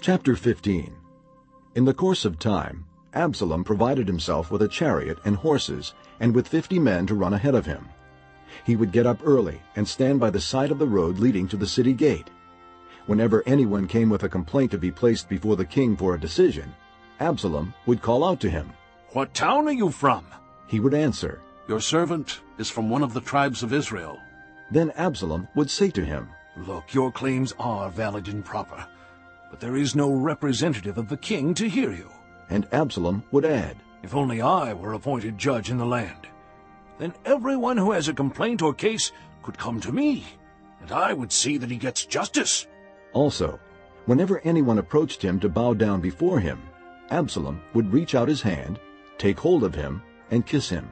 Chapter 15 In the course of time, Absalom provided himself with a chariot and horses and with fifty men to run ahead of him. He would get up early and stand by the side of the road leading to the city gate. Whenever anyone came with a complaint to be placed before the king for a decision, Absalom would call out to him. What town are you from? He would answer. Your servant is from one of the tribes of Israel. Then Absalom would say to him, Look, your claims are valid and proper, but there is no representative of the king to hear you. And Absalom would add, If only I were appointed judge in the land. Then everyone who has a complaint or case could come to me, and I would see that he gets justice. Also, whenever anyone approached him to bow down before him, Absalom would reach out his hand, take hold of him, and kiss him.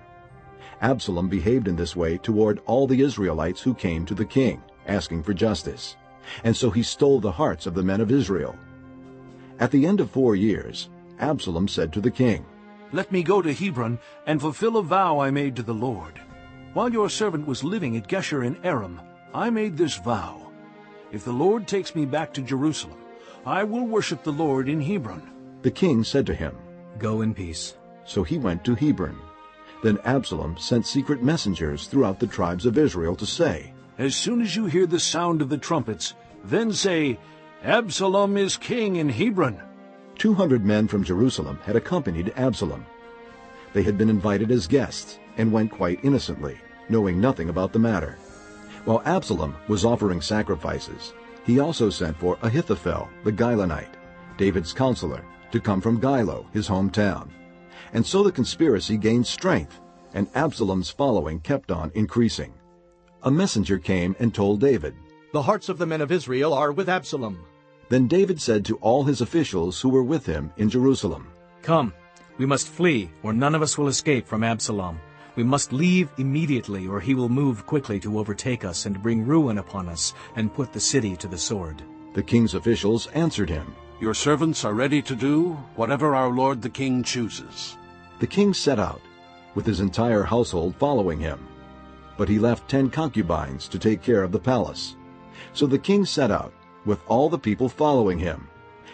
Absalom behaved in this way toward all the Israelites who came to the king, asking for justice. And so he stole the hearts of the men of Israel. At the end of four years, Absalom said to the king, Let me go to Hebron and fulfill a vow I made to the Lord. While your servant was living at Geshur in Aram, I made this vow. If the Lord takes me back to Jerusalem, I will worship the Lord in Hebron. The king said to him, Go in peace. So he went to Hebron. Then Absalom sent secret messengers throughout the tribes of Israel to say, As soon as you hear the sound of the trumpets, then say, Absalom is king in Hebron. Two hundred men from Jerusalem had accompanied Absalom. They had been invited as guests and went quite innocently, knowing nothing about the matter. While Absalom was offering sacrifices, he also sent for Ahithophel the Gilonite, David's counselor, to come from Gilo, his hometown. And so the conspiracy gained strength, and Absalom's following kept on increasing. A messenger came and told David, The hearts of the men of Israel are with Absalom. Then David said to all his officials who were with him in Jerusalem, Come, we must flee, or none of us will escape from Absalom. We must leave immediately, or he will move quickly to overtake us and bring ruin upon us and put the city to the sword. The king's officials answered him. Your servants are ready to do whatever our lord the king chooses. The king set out, with his entire household following him. But he left ten concubines to take care of the palace. So the king set out, with all the people following him,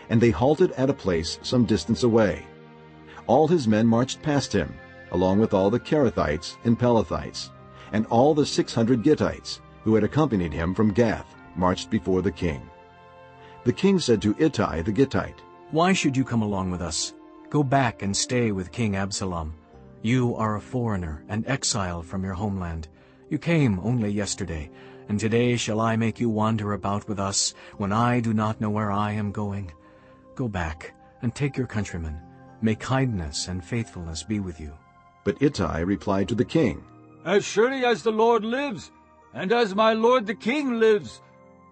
and they halted at a place some distance away. All his men marched past him, along with all the Cherethites and Pelethites, and all the six hundred Gittites, who had accompanied him from Gath, marched before the king. The king said to Ittai the Gittite, Why should you come along with us? Go back and stay with King Absalom. You are a foreigner, an exile from your homeland. You came only yesterday, and today shall I make you wander about with us, when I do not know where I am going? Go back, and take your countrymen. May kindness and faithfulness be with you. But Ittai replied to the king, As surely as the Lord lives, and as my lord the king lives,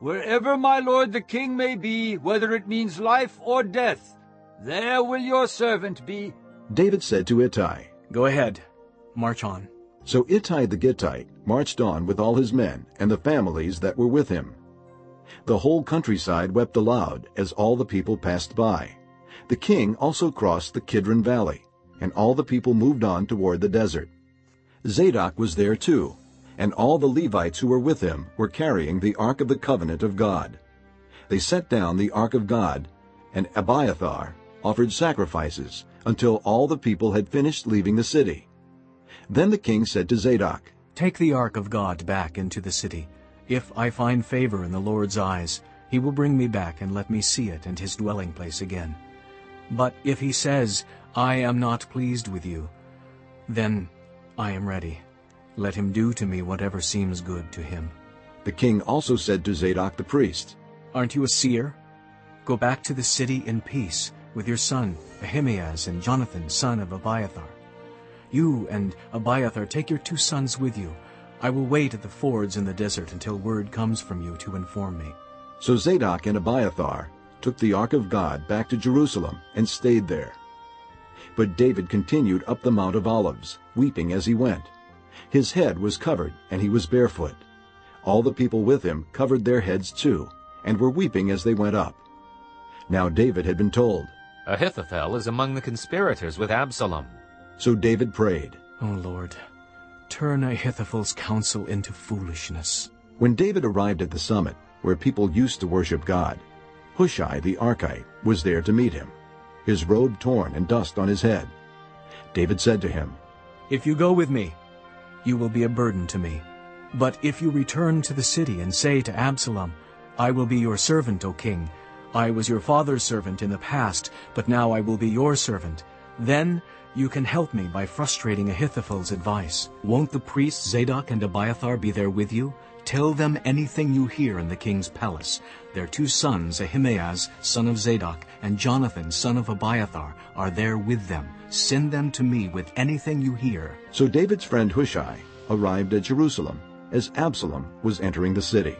wherever my lord the king may be, whether it means life or death, there will your servant be. David said to Ittai, Go ahead. March on. So Ittai the Gittite marched on with all his men and the families that were with him. The whole countryside wept aloud as all the people passed by. The king also crossed the Kidron Valley, and all the people moved on toward the desert. Zadok was there too, and all the Levites who were with him were carrying the Ark of the Covenant of God. They set down the Ark of God, and Abiathar offered sacrifices until all the people had finished leaving the city. Then the king said to Zadok, Take the ark of God back into the city. If I find favor in the Lord's eyes, he will bring me back and let me see it and his dwelling place again. But if he says, I am not pleased with you, then I am ready. Let him do to me whatever seems good to him. The king also said to Zadok the priest, Aren't you a seer? Go back to the city in peace with your son Ahimaaz and Jonathan, son of Abiathar. You and Abiathar take your two sons with you. I will wait at the fords in the desert until word comes from you to inform me. So Zadok and Abiathar took the ark of God back to Jerusalem and stayed there. But David continued up the Mount of Olives, weeping as he went. His head was covered, and he was barefoot. All the people with him covered their heads too, and were weeping as they went up. Now David had been told. Ahithophel is among the conspirators with Absalom. So David prayed. O Lord, turn Ahithophel's counsel into foolishness. When David arrived at the summit, where people used to worship God, Hushai the Archite was there to meet him, his robe torn and dust on his head. David said to him, If you go with me, you will be a burden to me. But if you return to the city and say to Absalom, I will be your servant, O king. I was your father's servant in the past, but now I will be your servant. Then you can help me by frustrating Ahithophel's advice. Won't the priests Zadok and Abiathar be there with you? Tell them anything you hear in the king's palace. Their two sons, Ahimaaz, son of Zadok, and Jonathan, son of Abiathar, are there with them. Send them to me with anything you hear. So David's friend Hushai arrived at Jerusalem as Absalom was entering the city.